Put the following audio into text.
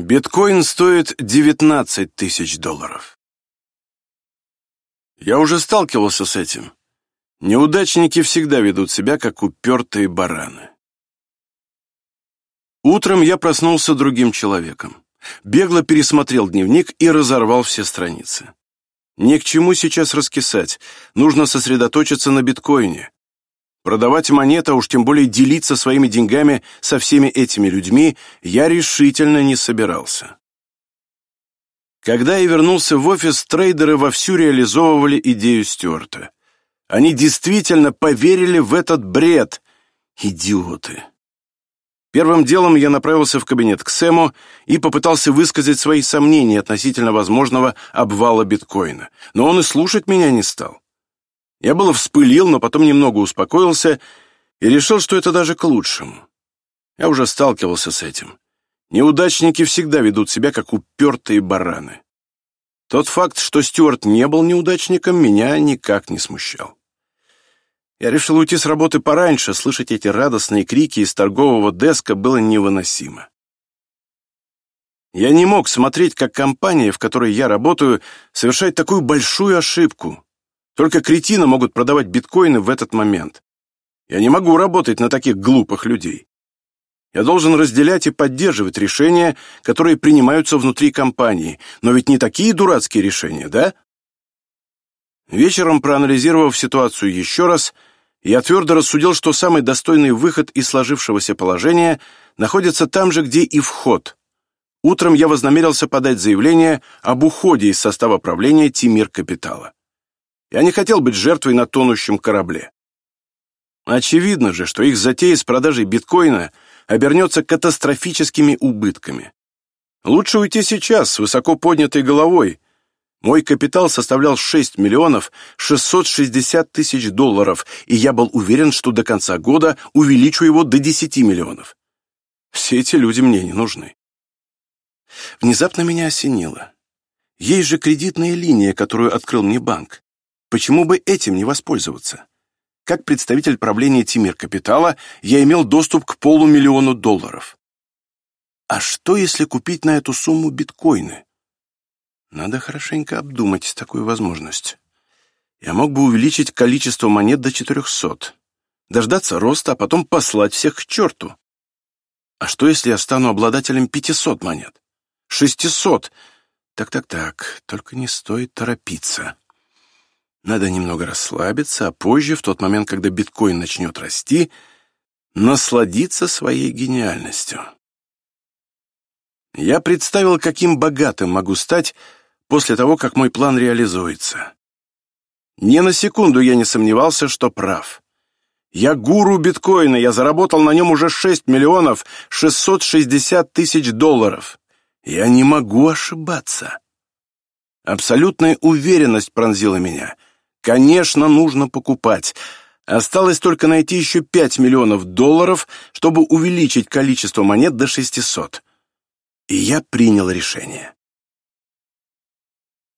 Биткоин стоит 19 тысяч долларов. Я уже сталкивался с этим. Неудачники всегда ведут себя, как упертые бараны. Утром я проснулся другим человеком. Бегло пересмотрел дневник и разорвал все страницы. Ни к чему сейчас раскисать, нужно сосредоточиться на биткоине. Продавать монеты, а уж тем более делиться своими деньгами со всеми этими людьми, я решительно не собирался. Когда я вернулся в офис, трейдеры вовсю реализовывали идею Стюарта. Они действительно поверили в этот бред. Идиоты. Первым делом я направился в кабинет к Сэму и попытался высказать свои сомнения относительно возможного обвала биткоина, но он и слушать меня не стал. Я было вспылил, но потом немного успокоился и решил, что это даже к лучшему. Я уже сталкивался с этим. Неудачники всегда ведут себя как упертые бараны. Тот факт, что Стюарт не был неудачником, меня никак не смущал. Я решил уйти с работы пораньше, слышать эти радостные крики из торгового деска было невыносимо. Я не мог смотреть, как компания, в которой я работаю, совершает такую большую ошибку. Только кретины могут продавать биткоины в этот момент. Я не могу работать на таких глупых людей. Я должен разделять и поддерживать решения, которые принимаются внутри компании, но ведь не такие дурацкие решения, да? Вечером, проанализировав ситуацию еще раз, я твердо рассудил, что самый достойный выход из сложившегося положения находится там же, где и вход. Утром я вознамерился подать заявление об уходе из состава правления Тимир Капитала. Я не хотел быть жертвой на тонущем корабле. Очевидно же, что их затея с продажей биткоина обернется катастрофическими убытками. Лучше уйти сейчас с высоко поднятой головой, мой капитал составлял 6 миллионов 660 тысяч долларов, и я был уверен, что до конца года увеличу его до 10 миллионов. Все эти люди мне не нужны. Внезапно меня осенило. Есть же кредитная линия, которую открыл мне банк. Почему бы этим не воспользоваться? Как представитель правления Тимир Капитала я имел доступ к полумиллиону долларов. А что, если купить на эту сумму биткоины? Надо хорошенько обдумать такую возможность. Я мог бы увеличить количество монет до 400, дождаться роста, а потом послать всех к черту. А что, если я стану обладателем 500 монет? 600? Так-так-так, только не стоит торопиться. Надо немного расслабиться, а позже, в тот момент, когда биткоин начнет расти, насладиться своей гениальностью. Я представил, каким богатым могу стать, после того, как мой план реализуется. Ни на секунду я не сомневался, что прав. Я гуру биткоина, я заработал на нем уже 6 миллионов 660 тысяч долларов. Я не могу ошибаться. Абсолютная уверенность пронзила меня. Конечно, нужно покупать. Осталось только найти еще 5 миллионов долларов, чтобы увеличить количество монет до 600. И я принял решение.